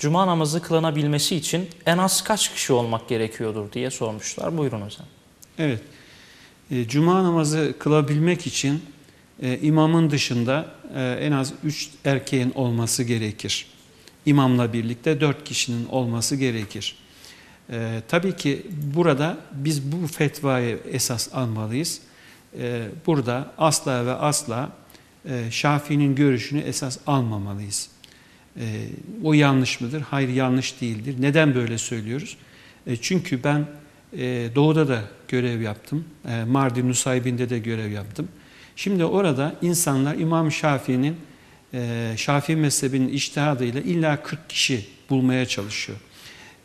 cuma namazı kılınabilmesi için en az kaç kişi olmak gerekiyordur diye sormuşlar. Buyurun hocam. Evet. E, Cuma namazı kılabilmek için e, imamın dışında e, en az üç erkeğin olması gerekir. İmamla birlikte dört kişinin olması gerekir. Tabii ki burada biz bu fetvayı esas almalıyız. Burada asla ve asla Şafii'nin görüşünü esas almamalıyız. E, o yanlış mıdır? Hayır yanlış değildir. Neden böyle söylüyoruz? E, çünkü ben e, Doğu'da da görev yaptım. E, Mardin Nusaybin'de de görev yaptım. Şimdi orada insanlar İmam Şafii'nin e, Şafii mezhebinin iştihadıyla illa 40 kişi bulmaya çalışıyor.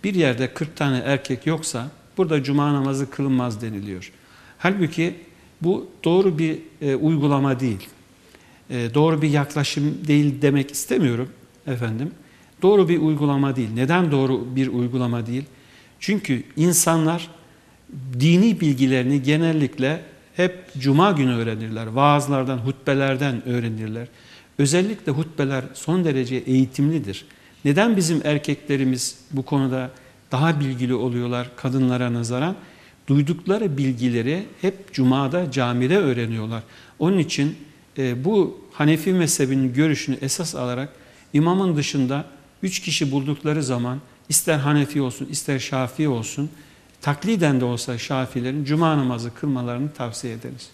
Bir yerde 40 tane erkek yoksa burada cuma namazı kılınmaz deniliyor. Halbuki bu doğru bir e, uygulama değil. E, doğru bir yaklaşım değil demek istemiyorum efendim. Doğru bir uygulama değil. Neden doğru bir uygulama değil? Çünkü insanlar dini bilgilerini genellikle hep cuma günü öğrenirler. Vaazlardan, hutbelerden öğrenirler. Özellikle hutbeler son derece eğitimlidir. Neden bizim erkeklerimiz bu konuda daha bilgili oluyorlar kadınlara nazaran? Duydukları bilgileri hep cumada, camide öğreniyorlar. Onun için e, bu Hanefi mezhebinin görüşünü esas alarak imamın dışında üç kişi buldukları zaman ister Hanefi olsun ister Şafii olsun takliden de olsa Şafilerin cuma namazı kılmalarını tavsiye ederiz.